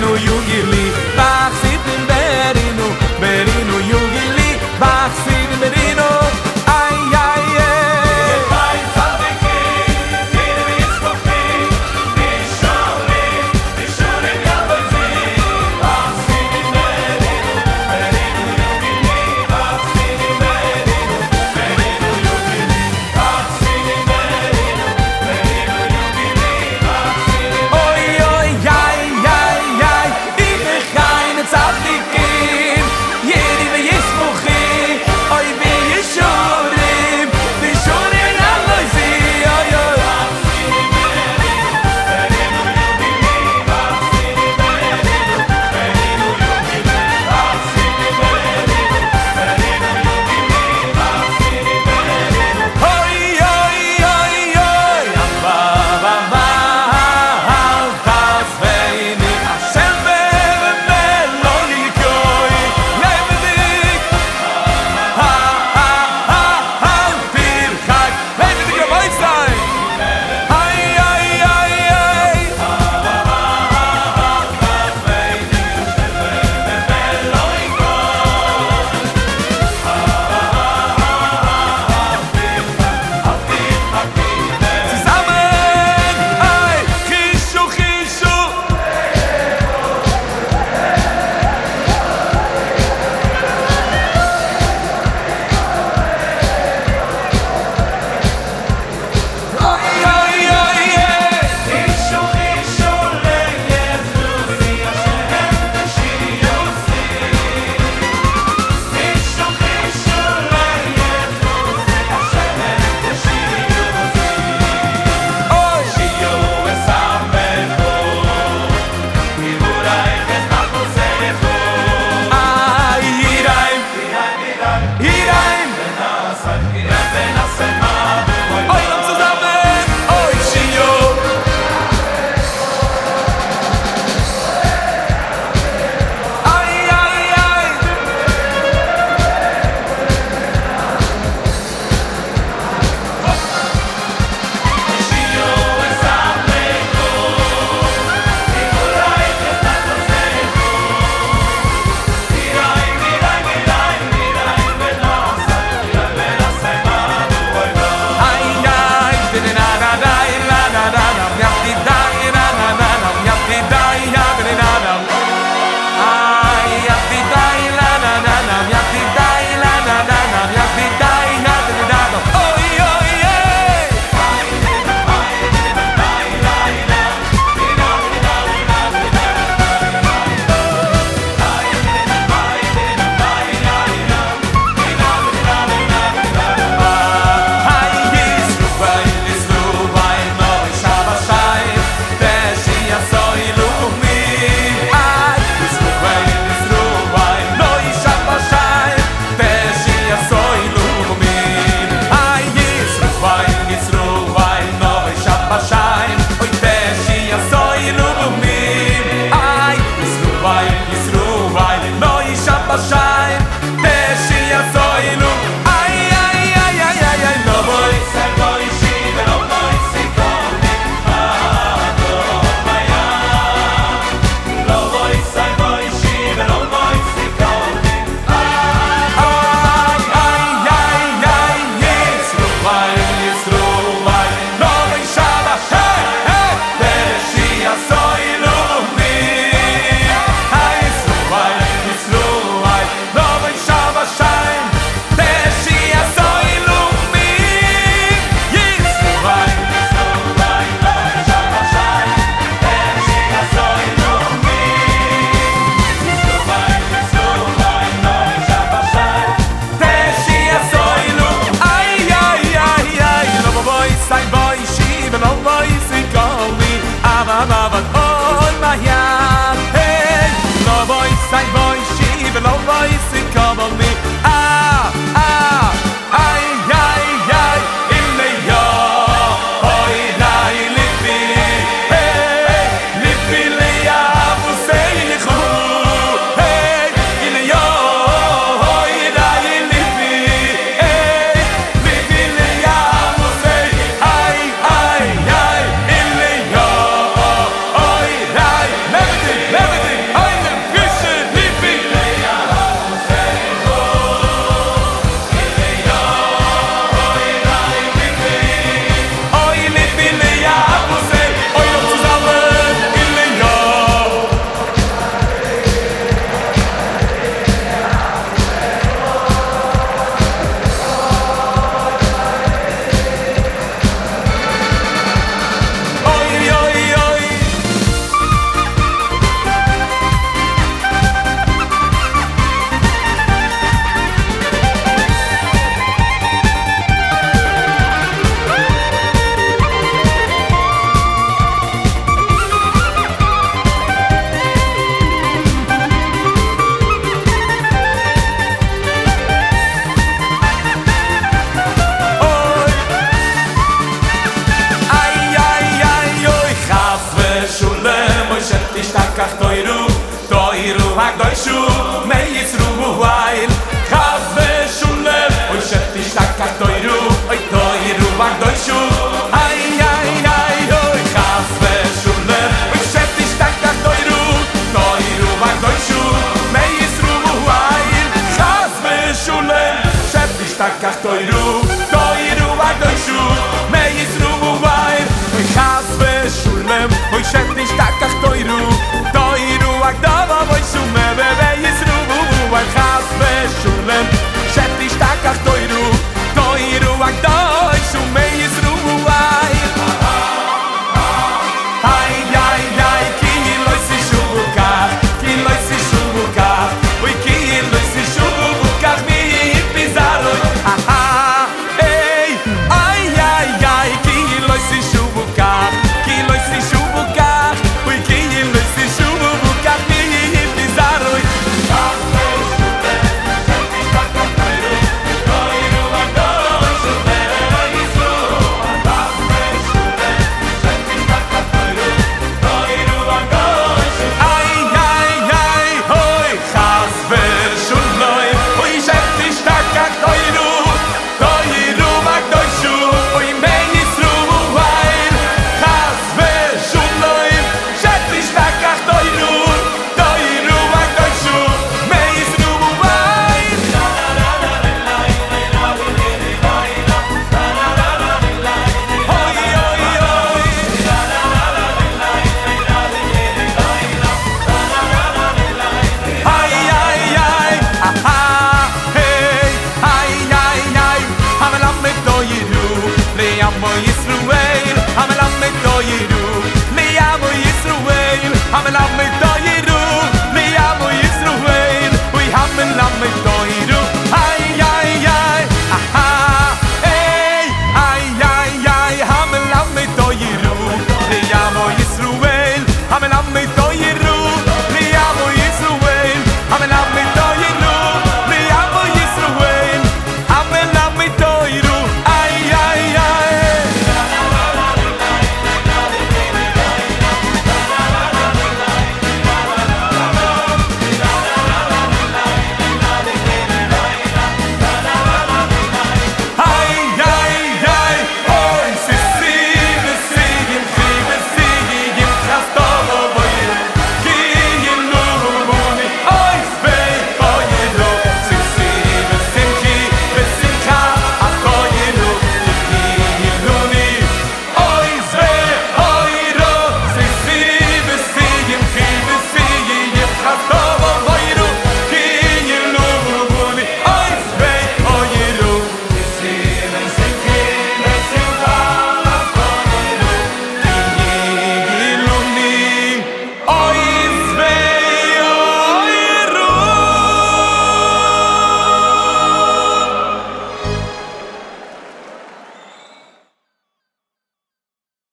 no Jung Lee. happening. ye do me yam oytsweyn i am